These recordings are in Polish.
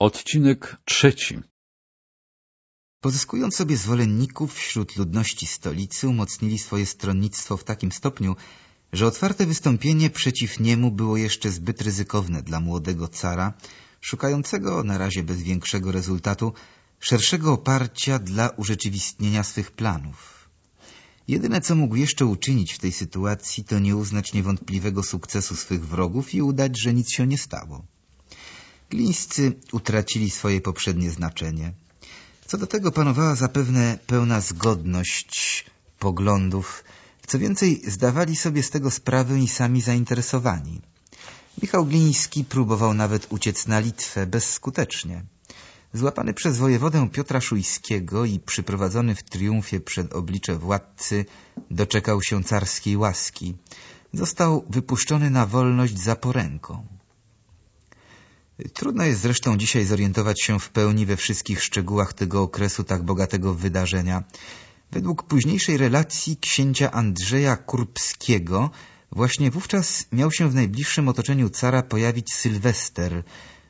Odcinek trzeci Pozyskując sobie zwolenników wśród ludności stolicy, umocnili swoje stronnictwo w takim stopniu, że otwarte wystąpienie przeciw niemu było jeszcze zbyt ryzykowne dla młodego cara, szukającego, na razie bez większego rezultatu, szerszego oparcia dla urzeczywistnienia swych planów. Jedyne, co mógł jeszcze uczynić w tej sytuacji, to nie uznać niewątpliwego sukcesu swych wrogów i udać, że nic się nie stało. Glińscy utracili swoje poprzednie znaczenie. Co do tego panowała zapewne pełna zgodność poglądów, co więcej zdawali sobie z tego sprawę i sami zainteresowani. Michał Gliński próbował nawet uciec na Litwę bezskutecznie. Złapany przez wojewodę Piotra Szujskiego i przyprowadzony w triumfie przed oblicze władcy, doczekał się carskiej łaski. Został wypuszczony na wolność za poręką. Trudno jest zresztą dzisiaj zorientować się w pełni we wszystkich szczegółach tego okresu tak bogatego wydarzenia. Według późniejszej relacji księcia Andrzeja Kurbskiego właśnie wówczas miał się w najbliższym otoczeniu cara pojawić Sylwester,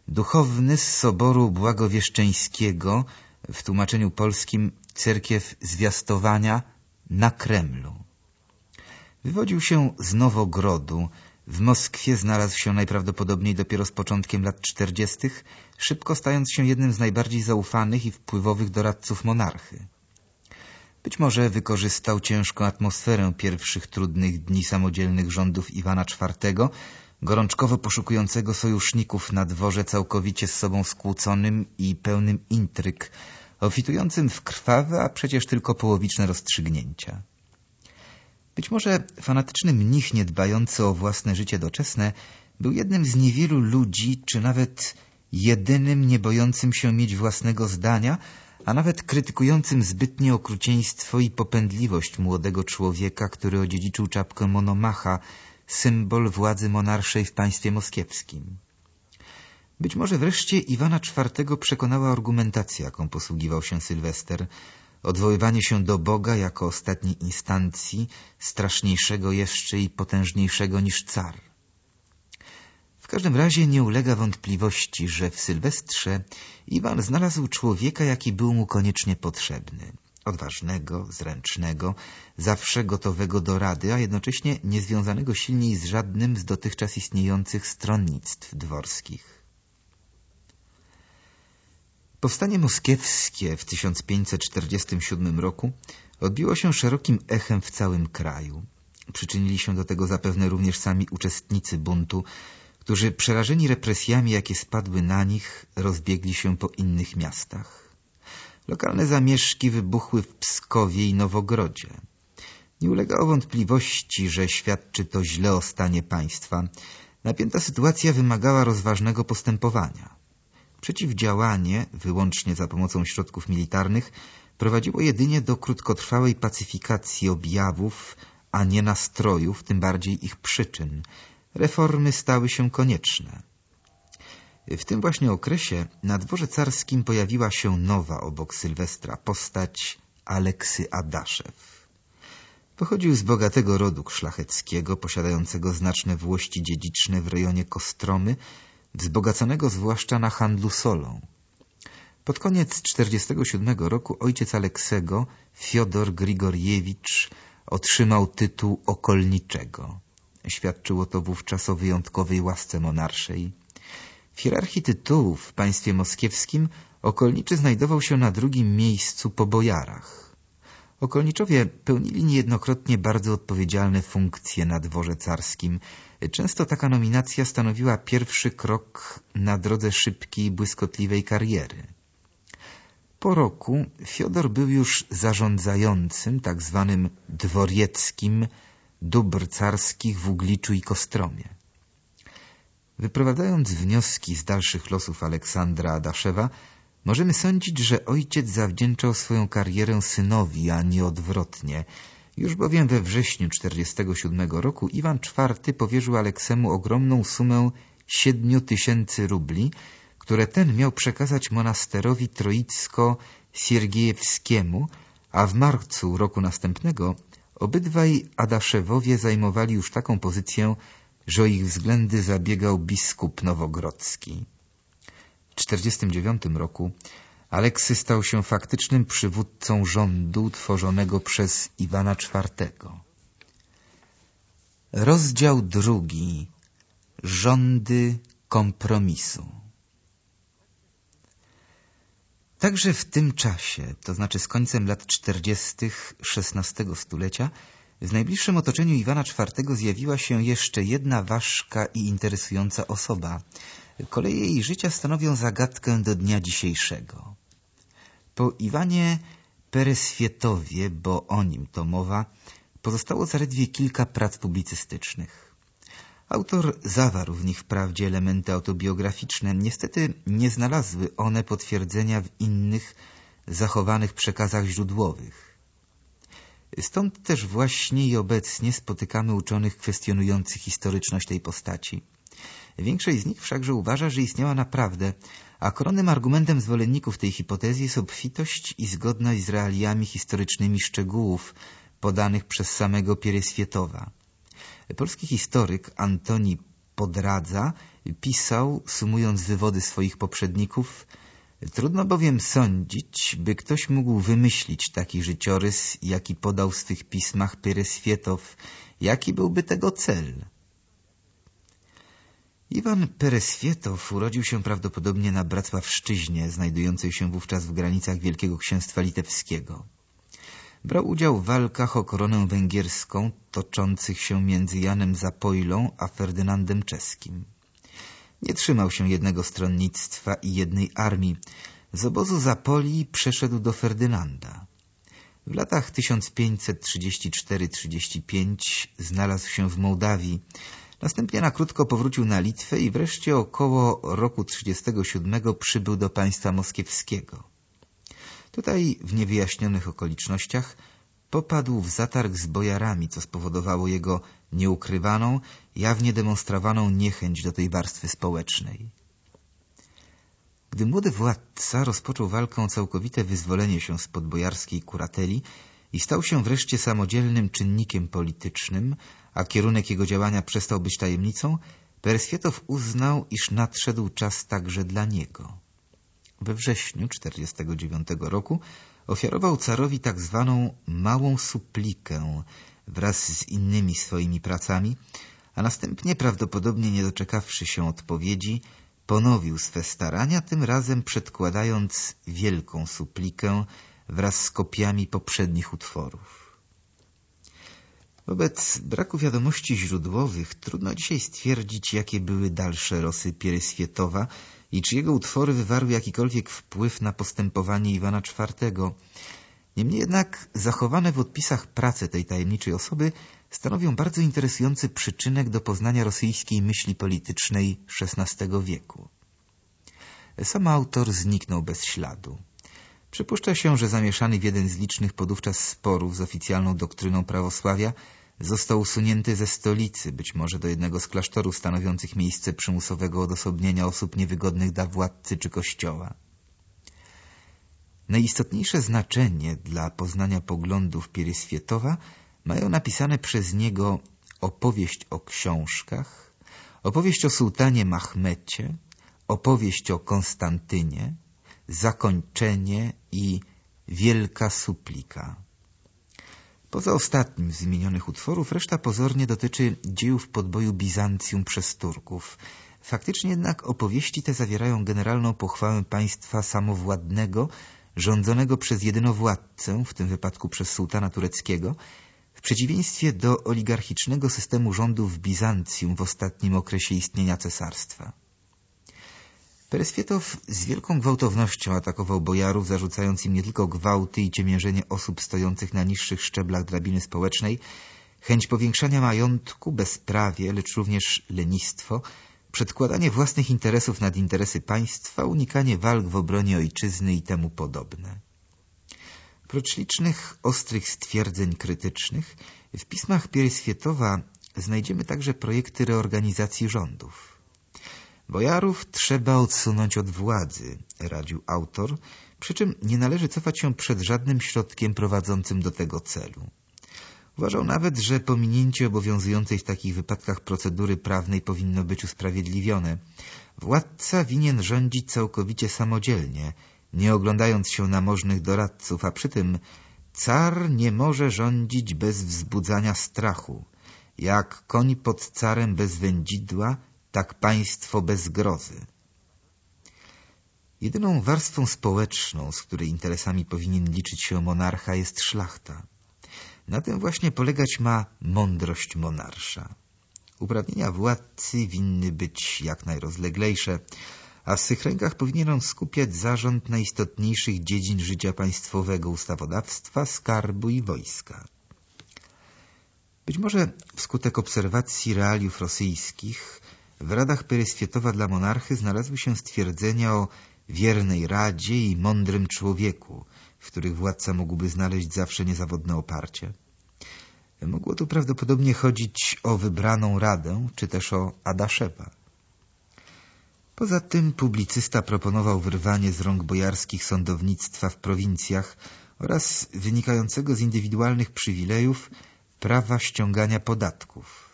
duchowny z soboru błagowieszczeńskiego, w tłumaczeniu polskim cerkiew zwiastowania na Kremlu. Wywodził się z Nowogrodu, w Moskwie znalazł się najprawdopodobniej dopiero z początkiem lat czterdziestych, szybko stając się jednym z najbardziej zaufanych i wpływowych doradców monarchy. Być może wykorzystał ciężką atmosferę pierwszych trudnych dni samodzielnych rządów Iwana IV, gorączkowo poszukującego sojuszników na dworze całkowicie z sobą skłóconym i pełnym intryg, ofitującym w krwawe, a przecież tylko połowiczne rozstrzygnięcia. Być może fanatyczny mnich niedbający o własne życie doczesne był jednym z niewielu ludzi, czy nawet jedynym nie bojącym się mieć własnego zdania, a nawet krytykującym zbytnie okrucieństwo i popędliwość młodego człowieka, który odziedziczył czapkę monomacha, symbol władzy monarszej w państwie moskiewskim. Być może wreszcie Iwana IV przekonała argumentacja, jaką posługiwał się Sylwester, odwoływanie się do Boga jako ostatniej instancji, straszniejszego jeszcze i potężniejszego niż car. W każdym razie nie ulega wątpliwości, że w Sylwestrze Iwan znalazł człowieka, jaki był mu koniecznie potrzebny. Odważnego, zręcznego, zawsze gotowego do rady, a jednocześnie niezwiązanego silniej z żadnym z dotychczas istniejących stronnictw dworskich. Powstanie moskiewskie w 1547 roku odbiło się szerokim echem w całym kraju. Przyczynili się do tego zapewne również sami uczestnicy buntu, którzy przerażeni represjami, jakie spadły na nich, rozbiegli się po innych miastach. Lokalne zamieszki wybuchły w Pskowie i Nowogrodzie. Nie ulegało wątpliwości, że świadczy to źle o stanie państwa. Napięta sytuacja wymagała rozważnego postępowania. Przeciwdziałanie, wyłącznie za pomocą środków militarnych, prowadziło jedynie do krótkotrwałej pacyfikacji objawów, a nie nastrojów, tym bardziej ich przyczyn. Reformy stały się konieczne. W tym właśnie okresie na dworze carskim pojawiła się nowa obok Sylwestra postać Aleksy Adaszew. Pochodził z bogatego rodu szlacheckiego, posiadającego znaczne włości dziedziczne w rejonie Kostromy, wzbogaconego zwłaszcza na handlu solą. Pod koniec 47 roku ojciec Aleksego, Fiodor Grigorjewicz, otrzymał tytuł okolniczego. Świadczyło to wówczas o wyjątkowej łasce monarszej. W hierarchii tytułów w państwie moskiewskim okolniczy znajdował się na drugim miejscu po bojarach. Okolniczowie pełnili niejednokrotnie bardzo odpowiedzialne funkcje na dworze carskim. Często taka nominacja stanowiła pierwszy krok na drodze szybkiej błyskotliwej kariery. Po roku Fiodor był już zarządzającym, tak zwanym dworieckim, dóbr carskich w Ugliczu i Kostromie. Wyprowadzając wnioski z dalszych losów Aleksandra Adaszewa, Możemy sądzić, że ojciec zawdzięczał swoją karierę synowi, a nie odwrotnie. Już bowiem we wrześniu 1947 roku Iwan IV powierzył Aleksemu ogromną sumę siedmiu tysięcy rubli, które ten miał przekazać monasterowi troicko-siergiejewskiemu, a w marcu roku następnego obydwaj Adaszewowie zajmowali już taką pozycję, że o ich względy zabiegał biskup nowogrodzki. 1949 roku Aleksy stał się faktycznym przywódcą rządu tworzonego przez Iwana IV. Rozdział drugi. Rządy kompromisu. Także w tym czasie, to znaczy z końcem lat czterdziestych XVI stulecia, w najbliższym otoczeniu Iwana IV zjawiła się jeszcze jedna ważka i interesująca osoba. Koleje jej życia stanowią zagadkę do dnia dzisiejszego. Po Iwanie Pereswietowie, bo o nim to mowa, pozostało zaledwie kilka prac publicystycznych. Autor zawarł w nich wprawdzie elementy autobiograficzne, niestety nie znalazły one potwierdzenia w innych, zachowanych przekazach źródłowych. Stąd też właśnie i obecnie spotykamy uczonych kwestionujących historyczność tej postaci. Większość z nich wszakże uważa, że istniała naprawdę, a koronnym argumentem zwolenników tej hipotezy jest obfitość i zgodność z realiami historycznymi szczegółów podanych przez samego Piereswietowa. Polski historyk Antoni Podradza pisał, sumując wywody swoich poprzedników, Trudno bowiem sądzić, by ktoś mógł wymyślić taki życiorys, jaki podał w swych pismach Pereswietow, jaki byłby tego cel. Iwan Pereswietow urodził się prawdopodobnie na Bracławszczyźnie, znajdującej się wówczas w granicach Wielkiego Księstwa Litewskiego. Brał udział w walkach o koronę węgierską toczących się między Janem Zapojlą a Ferdynandem Czeskim. Nie trzymał się jednego stronnictwa i jednej armii. Z obozu Zapoli przeszedł do Ferdynanda. W latach 1534-35 znalazł się w Mołdawii. Następnie na krótko powrócił na Litwę i wreszcie około roku 37 przybył do państwa moskiewskiego. Tutaj w niewyjaśnionych okolicznościach popadł w zatarg z bojarami, co spowodowało jego nieukrywaną, jawnie demonstrowaną niechęć do tej warstwy społecznej. Gdy młody władca rozpoczął walkę o całkowite wyzwolenie się spod bojarskiej kurateli i stał się wreszcie samodzielnym czynnikiem politycznym, a kierunek jego działania przestał być tajemnicą, Perswietow uznał, iż nadszedł czas także dla niego. We wrześniu 1949 roku ofiarował carowi tak zwaną małą suplikę wraz z innymi swoimi pracami, a następnie prawdopodobnie nie doczekawszy się odpowiedzi, ponowił swe starania, tym razem przedkładając wielką suplikę wraz z kopiami poprzednich utworów. Wobec braku wiadomości źródłowych trudno dzisiaj stwierdzić, jakie były dalsze losy Pieryswietowa i czy jego utwory wywarły jakikolwiek wpływ na postępowanie Iwana IV. Niemniej jednak zachowane w odpisach prace tej tajemniczej osoby stanowią bardzo interesujący przyczynek do poznania rosyjskiej myśli politycznej XVI wieku. Sam autor zniknął bez śladu. Przypuszcza się, że zamieszany w jeden z licznych podówczas sporów z oficjalną doktryną prawosławia został usunięty ze stolicy, być może do jednego z klasztorów stanowiących miejsce przymusowego odosobnienia osób niewygodnych dla władcy czy kościoła. Najistotniejsze znaczenie dla poznania poglądów Pieryswietowa mają napisane przez niego opowieść o książkach, opowieść o sułtanie Mahmecie, opowieść o Konstantynie, zakończenie i wielka suplika. Poza ostatnim z wymienionych utworów, reszta pozornie dotyczy dziejów podboju Bizancjum przez Turków. Faktycznie jednak opowieści te zawierają generalną pochwałę państwa samowładnego, rządzonego przez jedynowładcę, w tym wypadku przez sułtana tureckiego, w przeciwieństwie do oligarchicznego systemu rządów w Bizancjum w ostatnim okresie istnienia cesarstwa. Pereswietow z wielką gwałtownością atakował bojarów, zarzucając im nie tylko gwałty i ciemiężenie osób stojących na niższych szczeblach drabiny społecznej, chęć powiększania majątku, bezprawie, lecz również lenistwo, przedkładanie własnych interesów nad interesy państwa, unikanie walk w obronie ojczyzny i temu podobne. Prócz licznych ostrych stwierdzeń krytycznych, w pismach Pieryswietowa znajdziemy także projekty reorganizacji rządów. Bojarów trzeba odsunąć od władzy, radził autor, przy czym nie należy cofać się przed żadnym środkiem prowadzącym do tego celu. Uważał nawet, że pominięcie obowiązującej w takich wypadkach procedury prawnej powinno być usprawiedliwione. Władca winien rządzić całkowicie samodzielnie, nie oglądając się na możnych doradców, a przy tym car nie może rządzić bez wzbudzania strachu. Jak koń pod carem bez wędzidła, tak państwo bez grozy. Jedyną warstwą społeczną, z której interesami powinien liczyć się monarcha, jest szlachta. Na tym właśnie polegać ma mądrość monarsza. Uprawnienia władcy winny być jak najrozleglejsze, a w swych rękach powinien on skupiać zarząd najistotniejszych dziedzin życia państwowego, ustawodawstwa, skarbu i wojska. Być może wskutek obserwacji realiów rosyjskich w radach Peryswietowa dla monarchy znalazły się stwierdzenia o wiernej radzie i mądrym człowieku, w których władca mógłby znaleźć zawsze niezawodne oparcie. Mogło tu prawdopodobnie chodzić o wybraną radę, czy też o Adaszewa. Poza tym publicysta proponował wyrwanie z rąk bojarskich sądownictwa w prowincjach oraz wynikającego z indywidualnych przywilejów prawa ściągania podatków.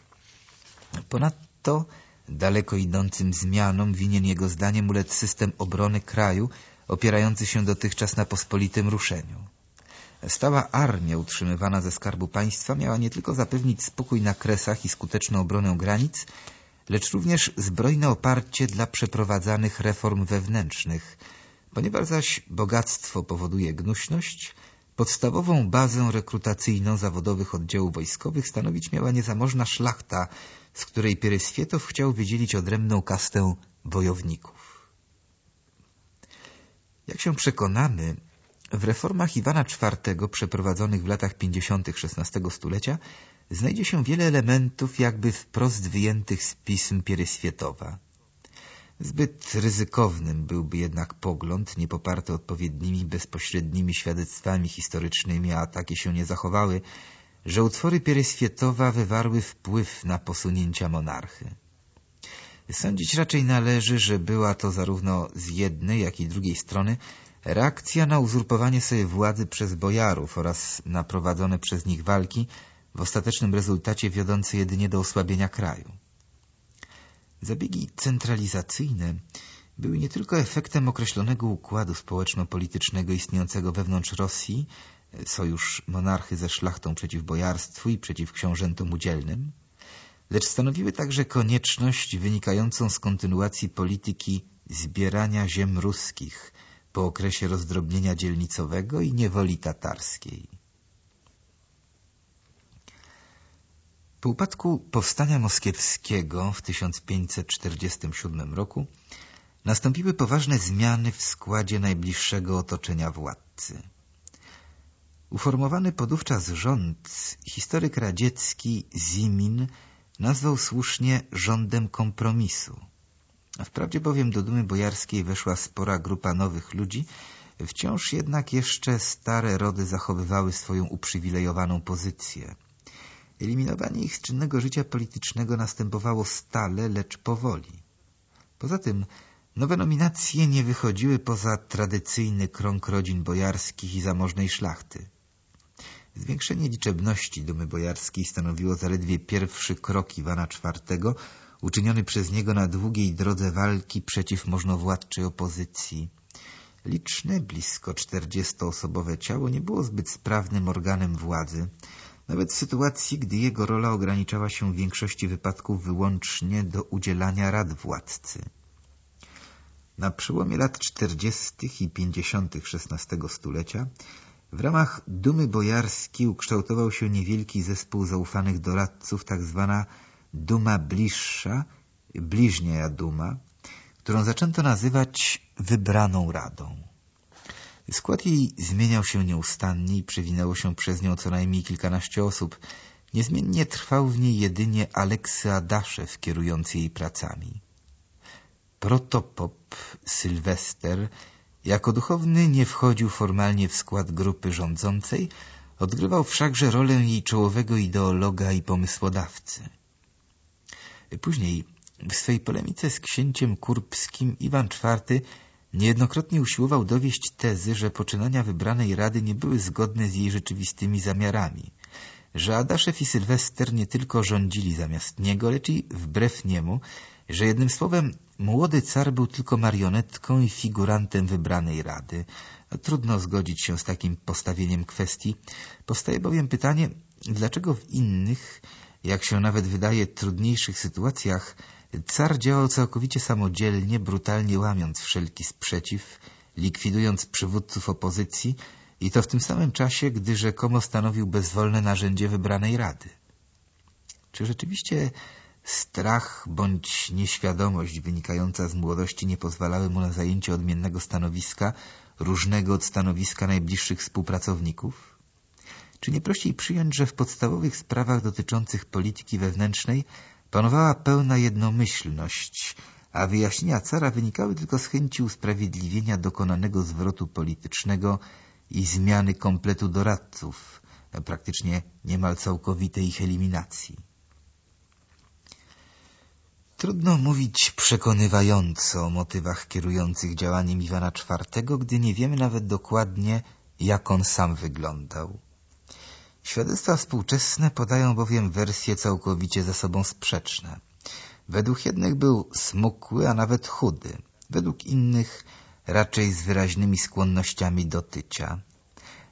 Ponadto daleko idącym zmianom winien jego zdaniem ulec system obrony kraju opierający się dotychczas na pospolitym ruszeniu. Stała armia utrzymywana ze skarbu państwa miała nie tylko zapewnić spokój na kresach i skuteczną obronę granic, lecz również zbrojne oparcie dla przeprowadzanych reform wewnętrznych. Ponieważ zaś bogactwo powoduje gnuśność, podstawową bazę rekrutacyjną zawodowych oddziałów wojskowych stanowić miała niezamożna szlachta, z której Pieryswietow chciał wydzielić odrębną kastę wojowników. Jak się przekonamy, w reformach Iwana IV przeprowadzonych w latach 50. XVI stulecia znajdzie się wiele elementów jakby wprost wyjętych z pism Pieryswietowa. Zbyt ryzykownym byłby jednak pogląd, nie poparty odpowiednimi bezpośrednimi świadectwami historycznymi, a takie się nie zachowały, że utwory Pieryswietowa wywarły wpływ na posunięcia monarchy. Sądzić raczej należy, że była to zarówno z jednej, jak i drugiej strony reakcja na uzurpowanie sobie władzy przez bojarów oraz na prowadzone przez nich walki, w ostatecznym rezultacie wiodące jedynie do osłabienia kraju. Zabiegi centralizacyjne były nie tylko efektem określonego układu społeczno-politycznego istniejącego wewnątrz Rosji, sojusz monarchy ze szlachtą przeciw bojarstwu i przeciw książętom udzielnym, lecz stanowiły także konieczność wynikającą z kontynuacji polityki zbierania ziem ruskich po okresie rozdrobnienia dzielnicowego i niewoli tatarskiej. Po upadku powstania moskiewskiego w 1547 roku nastąpiły poważne zmiany w składzie najbliższego otoczenia władcy. Uformowany podówczas rząd historyk radziecki Zimin nazwał słusznie rządem kompromisu. Wprawdzie bowiem do dumy bojarskiej weszła spora grupa nowych ludzi, wciąż jednak jeszcze stare rody zachowywały swoją uprzywilejowaną pozycję. Eliminowanie ich z czynnego życia politycznego następowało stale, lecz powoli. Poza tym nowe nominacje nie wychodziły poza tradycyjny krąg rodzin bojarskich i zamożnej szlachty. Zwiększenie liczebności dumy bojarskiej stanowiło zaledwie pierwszy krok Iwana IV, uczyniony przez niego na długiej drodze walki przeciw możnowładczej opozycji. Liczne, blisko czterdziestoosobowe ciało nie było zbyt sprawnym organem władzy, nawet w sytuacji, gdy jego rola ograniczała się w większości wypadków wyłącznie do udzielania rad władcy. Na przełomie lat czterdziestych i pięćdziesiątych XVI stulecia w ramach Dumy Bojarskiej ukształtował się niewielki zespół zaufanych doradców, tak zwana Duma Bliższa, Bliźnia Duma, którą zaczęto nazywać Wybraną Radą. Skład jej zmieniał się nieustannie i przewinęło się przez nią co najmniej kilkanaście osób. Niezmiennie trwał w niej jedynie Aleksy Adaszew, kierujący jej pracami. Protopop Sylwester jako duchowny nie wchodził formalnie w skład grupy rządzącej, odgrywał wszakże rolę jej czołowego ideologa i pomysłodawcy. Później w swej polemice z księciem kurbskim Iwan IV Niejednokrotnie usiłował dowieść tezy, że poczynania wybranej rady nie były zgodne z jej rzeczywistymi zamiarami, że Adaszew i Sylwester nie tylko rządzili zamiast niego, lecz i wbrew niemu, że jednym słowem młody car był tylko marionetką i figurantem wybranej rady. Trudno zgodzić się z takim postawieniem kwestii. Powstaje bowiem pytanie, dlaczego w innych, jak się nawet wydaje, trudniejszych sytuacjach car działał całkowicie samodzielnie, brutalnie łamiąc wszelki sprzeciw, likwidując przywódców opozycji i to w tym samym czasie, gdy rzekomo stanowił bezwolne narzędzie wybranej rady. Czy rzeczywiście strach bądź nieświadomość wynikająca z młodości nie pozwalały mu na zajęcie odmiennego stanowiska, różnego od stanowiska najbliższych współpracowników? Czy nie prościej przyjąć, że w podstawowych sprawach dotyczących polityki wewnętrznej panowała pełna jednomyślność, a wyjaśnienia cara wynikały tylko z chęci usprawiedliwienia dokonanego zwrotu politycznego i zmiany kompletu doradców, praktycznie niemal całkowitej ich eliminacji. Trudno mówić przekonywająco o motywach kierujących działaniem Iwana IV, gdy nie wiemy nawet dokładnie, jak on sam wyglądał. Świadectwa współczesne podają bowiem wersje całkowicie ze sobą sprzeczne. Według jednych był smukły, a nawet chudy. Według innych raczej z wyraźnymi skłonnościami do tycia.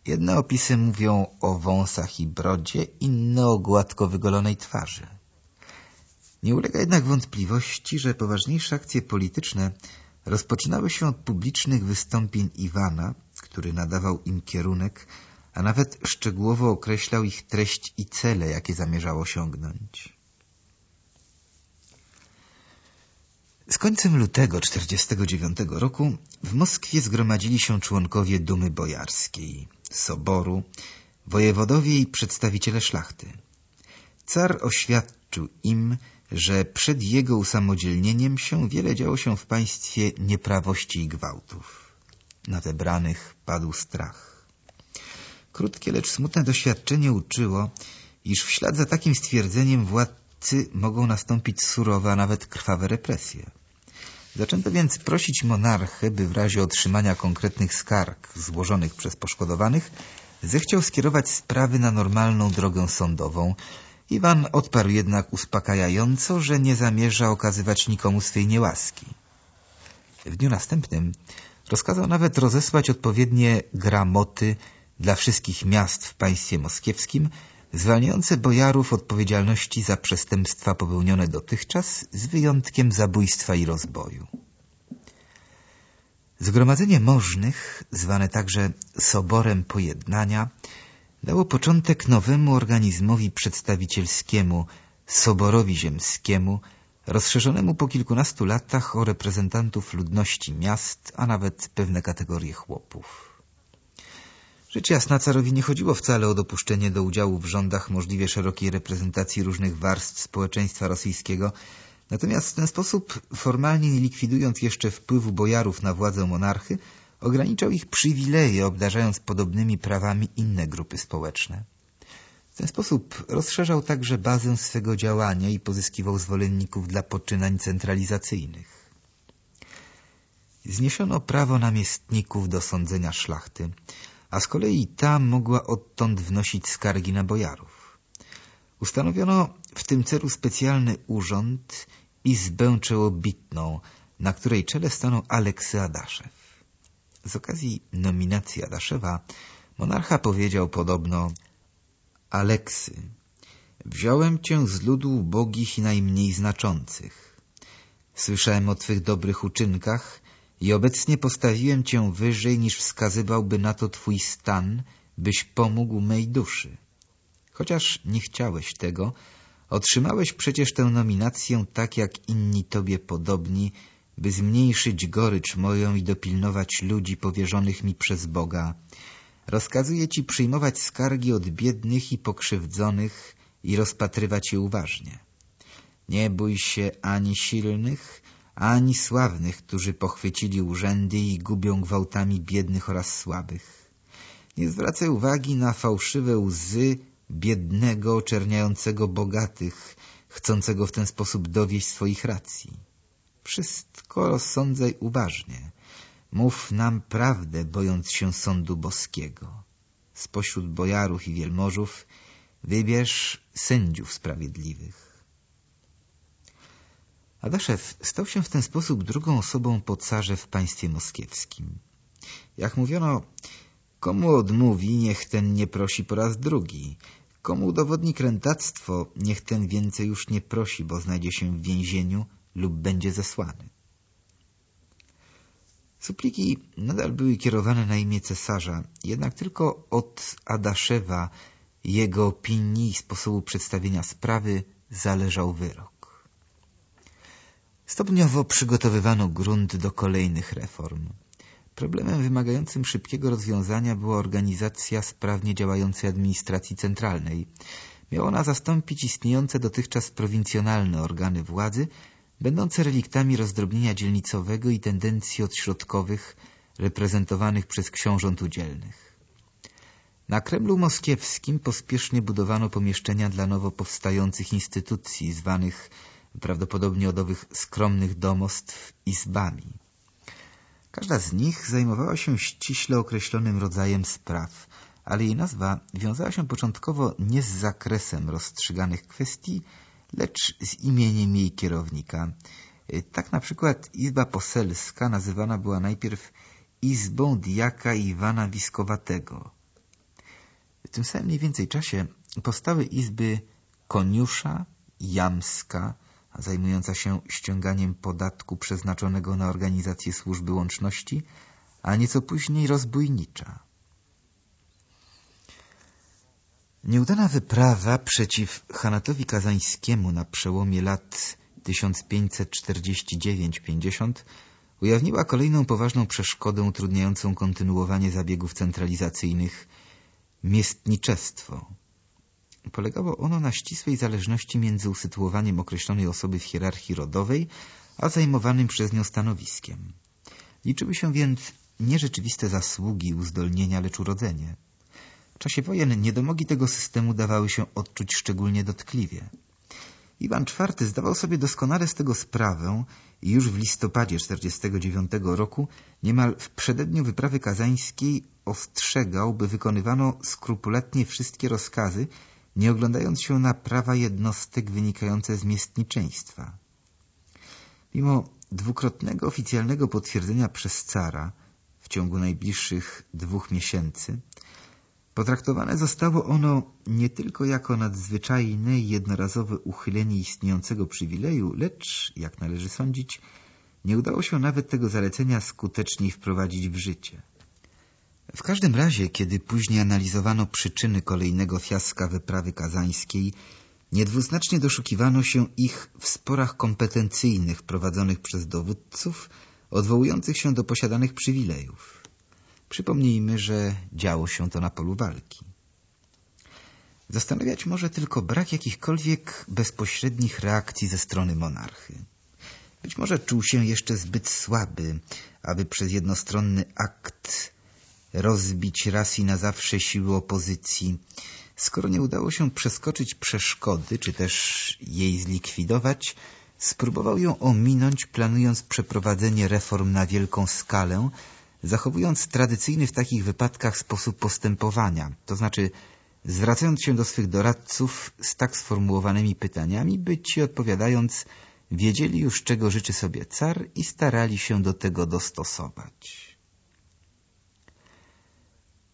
Jedne opisy mówią o wąsach i brodzie, inne o gładko wygolonej twarzy. Nie ulega jednak wątpliwości, że poważniejsze akcje polityczne rozpoczynały się od publicznych wystąpień Iwana, który nadawał im kierunek, a nawet szczegółowo określał ich treść i cele, jakie zamierzał osiągnąć. Z końcem lutego 1949 roku w Moskwie zgromadzili się członkowie Dumy Bojarskiej, Soboru, wojewodowie i przedstawiciele szlachty. Car oświadczył im, że przed jego usamodzielnieniem się wiele działo się w państwie nieprawości i gwałtów. Na zebranych padł strach. Krótkie, lecz smutne doświadczenie uczyło, iż w ślad za takim stwierdzeniem władcy mogą nastąpić surowe, a nawet krwawe represje. Zaczęto więc prosić monarchę, by w razie otrzymania konkretnych skarg złożonych przez poszkodowanych zechciał skierować sprawy na normalną drogę sądową, Iwan odparł jednak uspokajająco, że nie zamierza okazywać nikomu swej niełaski. W dniu następnym rozkazał nawet rozesłać odpowiednie gramoty dla wszystkich miast w państwie moskiewskim, zwalniające bojarów odpowiedzialności za przestępstwa popełnione dotychczas, z wyjątkiem zabójstwa i rozboju. Zgromadzenie możnych, zwane także Soborem Pojednania, dało początek nowemu organizmowi przedstawicielskiemu, Soborowi Ziemskiemu, rozszerzonemu po kilkunastu latach o reprezentantów ludności miast, a nawet pewne kategorie chłopów. Rzecz jasna, carowi nie chodziło wcale o dopuszczenie do udziału w rządach możliwie szerokiej reprezentacji różnych warstw społeczeństwa rosyjskiego, natomiast w ten sposób, formalnie nie likwidując jeszcze wpływu bojarów na władzę monarchy, ograniczał ich przywileje, obdarzając podobnymi prawami inne grupy społeczne. W ten sposób rozszerzał także bazę swego działania i pozyskiwał zwolenników dla poczynań centralizacyjnych. Zniesiono prawo namiestników do sądzenia szlachty, a z kolei ta mogła odtąd wnosić skargi na bojarów. Ustanowiono w tym celu specjalny urząd Izbę Czołobitną, na której czele stanął Aleksy Adaszew. Z okazji nominacji Adaszewa monarcha powiedział podobno Aleksy, wziąłem cię z ludu ubogich i najmniej znaczących. Słyszałem o twych dobrych uczynkach i obecnie postawiłem cię wyżej, niż wskazywałby na to twój stan, byś pomógł mej duszy. Chociaż nie chciałeś tego, otrzymałeś przecież tę nominację tak jak inni tobie podobni, by zmniejszyć gorycz moją i dopilnować ludzi powierzonych mi przez Boga. Rozkazuję ci przyjmować skargi od biednych i pokrzywdzonych i rozpatrywać je uważnie. Nie bój się ani silnych, ani sławnych, którzy pochwycili urzędy i gubią gwałtami biednych oraz słabych. Nie zwracaj uwagi na fałszywe łzy biednego, oczerniającego bogatych, chcącego w ten sposób dowieść swoich racji. Wszystko rozsądzaj uważnie. Mów nam prawdę, bojąc się sądu boskiego. Spośród bojarów i wielmożów wybierz sędziów sprawiedliwych. Adaszew stał się w ten sposób drugą osobą po carze w państwie moskiewskim. Jak mówiono, komu odmówi, niech ten nie prosi po raz drugi. Komu udowodni krętactwo, niech ten więcej już nie prosi, bo znajdzie się w więzieniu lub będzie zesłany. Supliki nadal były kierowane na imię cesarza, jednak tylko od Adaszewa, jego opinii i sposobu przedstawienia sprawy zależał wyrok. Stopniowo przygotowywano grunt do kolejnych reform. Problemem wymagającym szybkiego rozwiązania była organizacja sprawnie działającej administracji centralnej. Miała ona zastąpić istniejące dotychczas prowincjonalne organy władzy, będące reliktami rozdrobnienia dzielnicowego i tendencji odśrodkowych reprezentowanych przez książąt udzielnych. Na Kremlu Moskiewskim pospiesznie budowano pomieszczenia dla nowo powstających instytucji, zwanych prawdopodobnie od owych skromnych domostw izbami. Każda z nich zajmowała się ściśle określonym rodzajem spraw, ale jej nazwa wiązała się początkowo nie z zakresem rozstrzyganych kwestii, lecz z imieniem jej kierownika. Tak na przykład Izba Poselska nazywana była najpierw Izbą Diaka Iwana Wiskowatego. W tym samym mniej więcej czasie powstały izby Koniusza, Jamska, zajmująca się ściąganiem podatku przeznaczonego na organizację służby łączności, a nieco później rozbójnicza. Nieudana wyprawa przeciw Hanatowi Kazańskiemu na przełomie lat 1549-50 ujawniła kolejną poważną przeszkodę utrudniającą kontynuowanie zabiegów centralizacyjnych – miestniczestwo. Polegało ono na ścisłej zależności między usytuowaniem określonej osoby w hierarchii rodowej, a zajmowanym przez nią stanowiskiem. Liczyły się więc nie rzeczywiste zasługi uzdolnienia, lecz urodzenie. W czasie wojen niedomogi tego systemu dawały się odczuć szczególnie dotkliwie. Iwan IV zdawał sobie doskonale z tego sprawę i już w listopadzie 1949 roku niemal w przededniu wyprawy kazańskiej ostrzegał, by wykonywano skrupulatnie wszystkie rozkazy, nie oglądając się na prawa jednostek wynikające z miestniczeństwa. Mimo dwukrotnego oficjalnego potwierdzenia przez cara w ciągu najbliższych dwóch miesięcy, potraktowane zostało ono nie tylko jako nadzwyczajne i jednorazowe uchylenie istniejącego przywileju, lecz, jak należy sądzić, nie udało się nawet tego zalecenia skuteczniej wprowadzić w życie. W każdym razie, kiedy później analizowano przyczyny kolejnego fiaska wyprawy kazańskiej, niedwuznacznie doszukiwano się ich w sporach kompetencyjnych prowadzonych przez dowódców, odwołujących się do posiadanych przywilejów. Przypomnijmy, że działo się to na polu walki. Zastanawiać może tylko brak jakichkolwiek bezpośrednich reakcji ze strony monarchy. Być może czuł się jeszcze zbyt słaby, aby przez jednostronny akt rozbić raz i na zawsze siły opozycji. Skoro nie udało się przeskoczyć przeszkody, czy też jej zlikwidować, spróbował ją ominąć, planując przeprowadzenie reform na wielką skalę, zachowując tradycyjny w takich wypadkach sposób postępowania, to znaczy zwracając się do swych doradców z tak sformułowanymi pytaniami, by ci odpowiadając wiedzieli już, czego życzy sobie car i starali się do tego dostosować.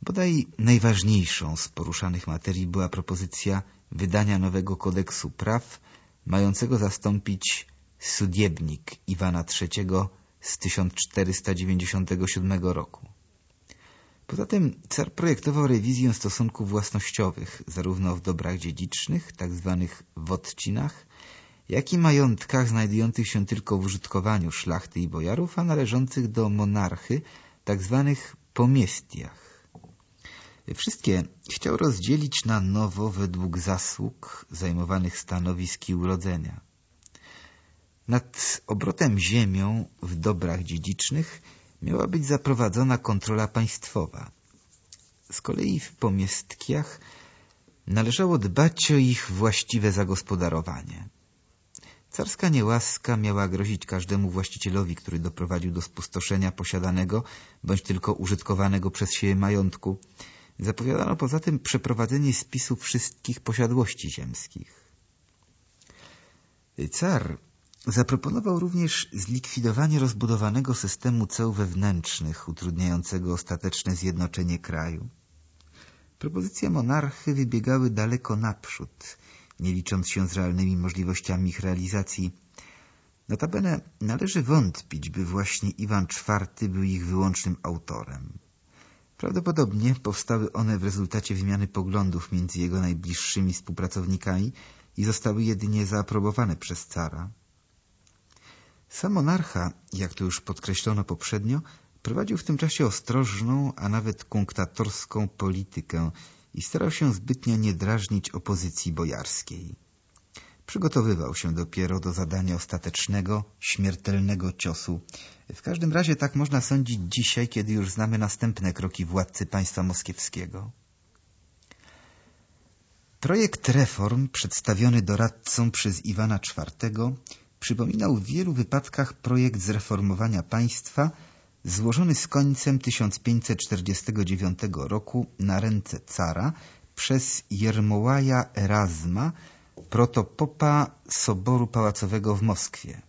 Bodaj najważniejszą z poruszanych materii była propozycja wydania nowego kodeksu praw, mającego zastąpić Sudiebnik Iwana III z 1497 roku. Poza tym car projektował rewizję stosunków własnościowych, zarówno w dobrach dziedzicznych, tzw. Tak wodcinach, jak i majątkach znajdujących się tylko w użytkowaniu szlachty i bojarów, a należących do monarchy, tzw. Tak pomiestiach. Wszystkie chciał rozdzielić na nowo według zasług zajmowanych stanowisk i urodzenia. Nad obrotem ziemią w dobrach dziedzicznych miała być zaprowadzona kontrola państwowa. Z kolei w pomiestkiach należało dbać o ich właściwe zagospodarowanie. Carska niełaska miała grozić każdemu właścicielowi, który doprowadził do spustoszenia posiadanego bądź tylko użytkowanego przez siebie majątku, Zapowiadano poza tym przeprowadzenie spisu wszystkich posiadłości ziemskich. Car Zaproponował również zlikwidowanie rozbudowanego systemu ceł wewnętrznych, utrudniającego ostateczne zjednoczenie kraju. Propozycje monarchy wybiegały daleko naprzód, nie licząc się z realnymi możliwościami ich realizacji. Notabene należy wątpić, by właśnie Iwan IV był ich wyłącznym autorem. Prawdopodobnie powstały one w rezultacie wymiany poglądów między jego najbliższymi współpracownikami i zostały jedynie zaaprobowane przez cara. Sam monarcha, jak to już podkreślono poprzednio, prowadził w tym czasie ostrożną, a nawet kunktatorską politykę i starał się zbytnio nie drażnić opozycji bojarskiej. Przygotowywał się dopiero do zadania ostatecznego, śmiertelnego ciosu. W każdym razie tak można sądzić dzisiaj, kiedy już znamy następne kroki władcy państwa moskiewskiego. Projekt reform przedstawiony doradcom przez Iwana IV przypominał w wielu wypadkach projekt zreformowania państwa złożony z końcem 1549 roku na ręce cara przez Jermołaja Erasma, protopopa Soboru Pałacowego w Moskwie.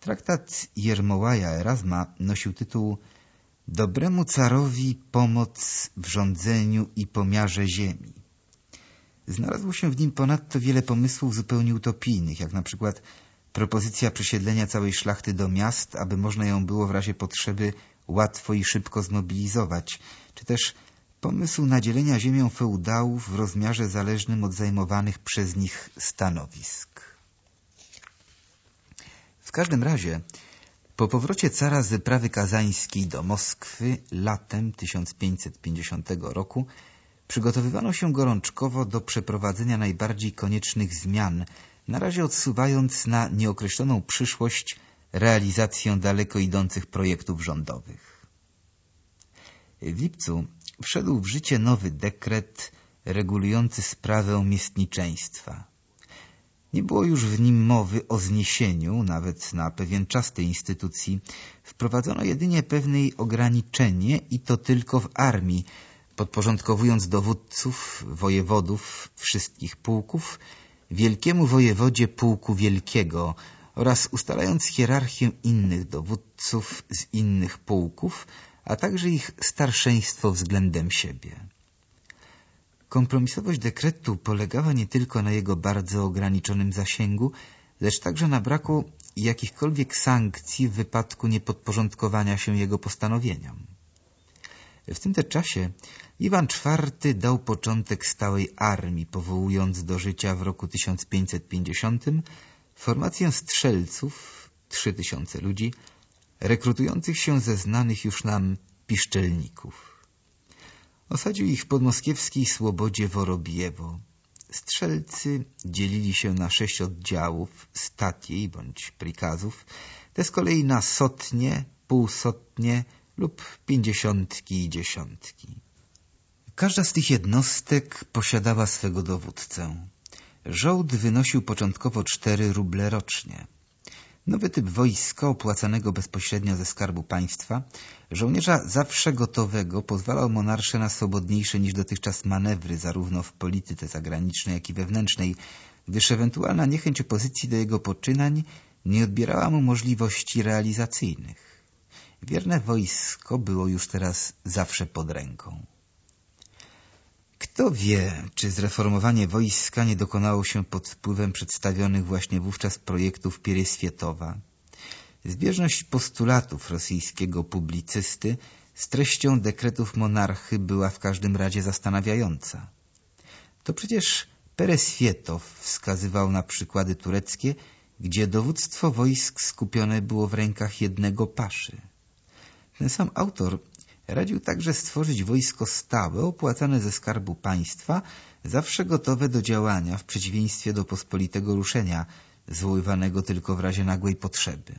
Traktat Jermołaja Erasma nosił tytuł Dobremu carowi pomoc w rządzeniu i pomiarze ziemi. Znalazło się w nim ponadto wiele pomysłów zupełnie utopijnych, jak na przykład propozycja przesiedlenia całej szlachty do miast, aby można ją było w razie potrzeby łatwo i szybko zmobilizować, czy też pomysł nadzielenia ziemią feudałów w rozmiarze zależnym od zajmowanych przez nich stanowisk. W każdym razie, po powrocie cara z wyprawy kazańskiej do Moskwy latem 1550 roku przygotowywano się gorączkowo do przeprowadzenia najbardziej koniecznych zmian na razie odsuwając na nieokreśloną przyszłość realizację daleko idących projektów rządowych. W lipcu wszedł w życie nowy dekret regulujący sprawę miestniczeństwa. Nie było już w nim mowy o zniesieniu, nawet na pewien czas tej instytucji. Wprowadzono jedynie pewne ograniczenie i to tylko w armii, podporządkowując dowódców, wojewodów wszystkich pułków wielkiemu wojewodzie pułku wielkiego oraz ustalając hierarchię innych dowódców z innych pułków, a także ich starszeństwo względem siebie. Kompromisowość dekretu polegała nie tylko na jego bardzo ograniczonym zasięgu, lecz także na braku jakichkolwiek sankcji w wypadku niepodporządkowania się jego postanowieniom. W tym też czasie Iwan IV dał początek stałej armii, powołując do życia w roku 1550 formację strzelców, trzy tysiące ludzi, rekrutujących się ze znanych już nam piszczelników. Osadził ich w podmoskiewskiej Słobodzie Worobiewo. Strzelcy dzielili się na sześć oddziałów, statiej bądź prikazów, te z kolei na sotnie, półsotnie lub pięćdziesiątki i dziesiątki. Każda z tych jednostek posiadała swego dowódcę. Żołd wynosił początkowo cztery ruble rocznie. Nowy typ wojska opłacanego bezpośrednio ze skarbu państwa, żołnierza zawsze gotowego pozwalał monarsze na swobodniejsze niż dotychczas manewry zarówno w polityce zagranicznej, jak i wewnętrznej, gdyż ewentualna niechęć opozycji do jego poczynań nie odbierała mu możliwości realizacyjnych. Wierne wojsko było już teraz zawsze pod ręką. Kto wie, czy zreformowanie wojska nie dokonało się pod wpływem przedstawionych właśnie wówczas projektów Pieryswietowa. Zbieżność postulatów rosyjskiego publicysty z treścią dekretów monarchy była w każdym razie zastanawiająca. To przecież Pereswietow wskazywał na przykłady tureckie, gdzie dowództwo wojsk skupione było w rękach jednego paszy. Ten sam autor Radził także stworzyć wojsko stałe, opłacane ze skarbu państwa, zawsze gotowe do działania w przeciwieństwie do pospolitego ruszenia, zwoływanego tylko w razie nagłej potrzeby.